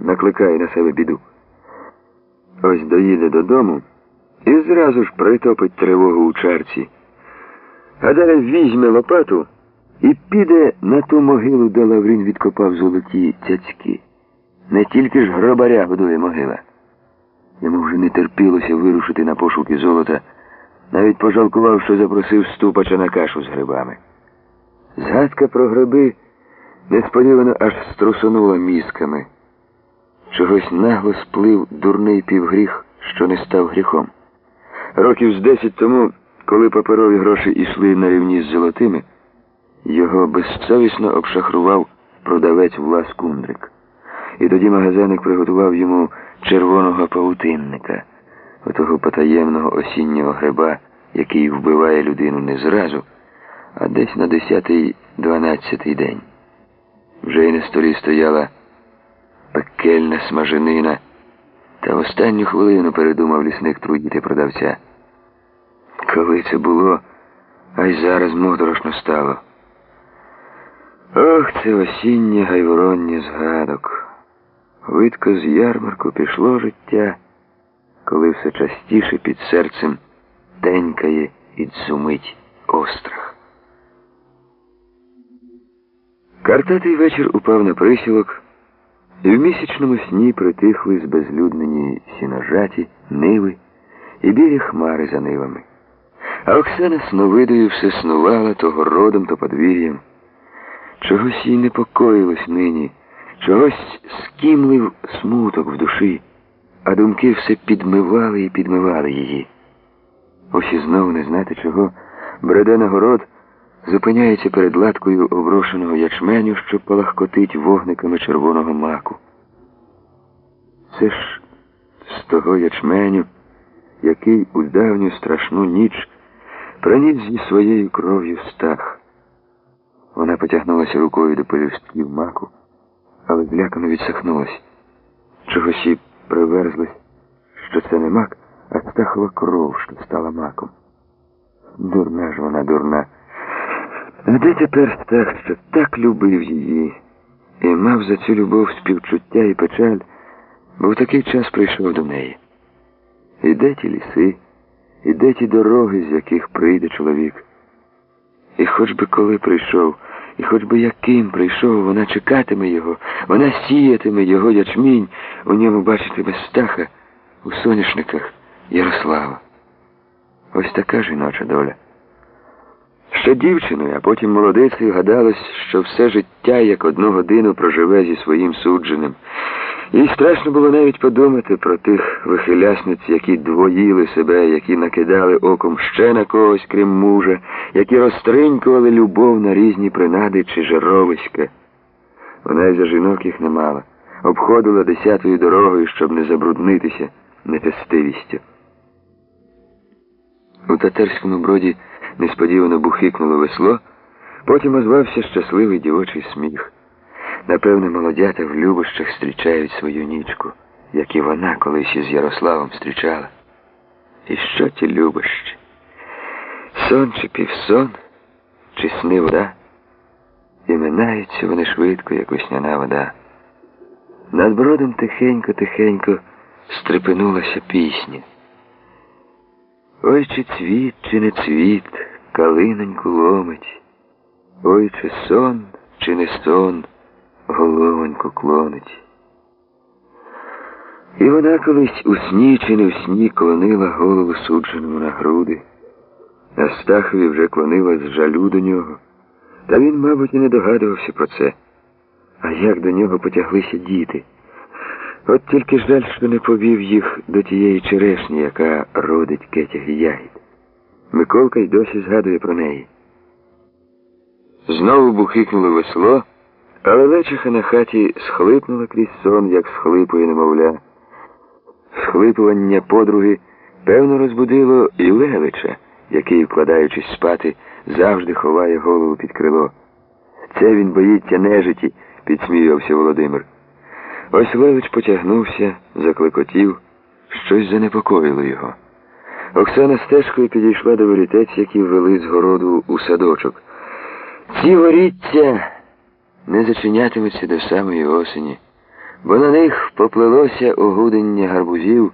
накликає на себе біду. Ось доїде додому і зразу ж притопить тривогу у чарці. А далі візьме лопату і піде на ту могилу, де Лаврін відкопав золоті цяцьки. Не тільки ж гробаря годує могила. Йому вже не терпілося вирушити на пошуки золота, навіть пожалкував, що запросив ступача на кашу з грибами. Згадка про гриби несподівано аж струсонула мізками. Чогось нагло сплив дурний півгріх, що не став гріхом. Років з десять тому, коли паперові гроші йшли на рівні з золотими, його безсовісно обшахрував продавець Влас Кундрик. І тоді магазинник приготував йому червоного паутинника, отого потаємного осіннього гриба, який вбиває людину не зразу, а десь на десятий-дванадцятий день. Вже й на столі стояла пекельна смаженина, та в останню хвилину передумав лісник трудіти продавця. Коли це було, а й зараз моторошно стало. Ох, це осіннє гайвороння згадок. Видко з ярмарку пішло життя, коли все частіше під серцем тенькає і дзумить острах. Картатий вечір упав на присілок, і в місячному сні притихли збезлюднені сіножаті, ниви і білі хмари за нивами. А Оксана сновидою все снувала то городом, то подвір'ям. Чогось їй непокоїлось нині, чогось скімлив смуток в душі, а думки все підмивали і підмивали її. Ось і знову не знати чого, бреде на город, зупиняється перед латкою оброшеного ячменю, що палахкотить вогниками червоного маку. Це ж з того ячменю, який у давню страшну ніч проніс зі своєю кров'ю стах. Вона потягнулася рукою до пелюстків маку, але злякано відсахнулась. Чогось їй приверзлось, що це не мак, а стахова кров, що стала маком. Дурна ж вона, дурна. Де тепер стах, що так любив її і мав за цю любов співчуття і печаль, бо в такий час прийшов до неї. І де ті ліси, і де ті дороги, з яких прийде чоловік. І хоч би коли прийшов, і хоч би яким прийшов, вона чекатиме його, вона сіятиме його ячмінь, у ньому бачитиме стаха, у соняшниках Ярослава. Ось така жіноча доля. Ще дівчиною, а потім молодицею гадалось, що все життя як одну годину проживе зі своїм судженим. Їй страшно було навіть подумати про тих вихилясниць, які двоїли себе, які накидали оком ще на когось, крім мужа, які розтринькували любов на різні принади чи жаровиська. Вона й за жінок їх не мала, обходила десятою дорогою, щоб не забруднитися нечестивістю. У татарському броді несподівано бухикнуло весло, потім озвався щасливий дівочий сміх. Напевне, молодята в любощах зустрічають свою нічку, як і вона колись із Ярославом зустрічала. І що ті любощі? Сон чи півсон, чи сни вода? І минаються вони швидко, як весняна вода. Над бродом тихенько-тихенько стрепенулася пісня. Ой, чи цвіт, чи не цвіт, калиноньку ломить, ой, чи сон, чи не сон головоньку клонить. І вона колись у сні чи не в сні клонила голову судженому на груди, а Стахові вже клонила з жалю до нього. Та він, мабуть, і не догадувався про це. А як до нього потяглися діти? От тільки жаль, що не повів їх до тієї черешні, яка родить кетяг і ягід. Миколка й досі згадує про неї. Знову бухикнуло весло. Але лечиха на хаті схлипнула крізь сон, як схлипує немовля. Схлипування подруги, певно, розбудило і Левича, який, вкладаючись спати, завжди ховає голову під крило. Це він боїться нежиті, підсміювався Володимир. Ось Левич потягнувся, заклекотів, щось занепокоїло його. Оксана стежкою підійшла до ворітець, які ввели з городу у садочок. Ці воріття не зачинятимуться до самої осені. бо на них поплелося огудення гарбузів.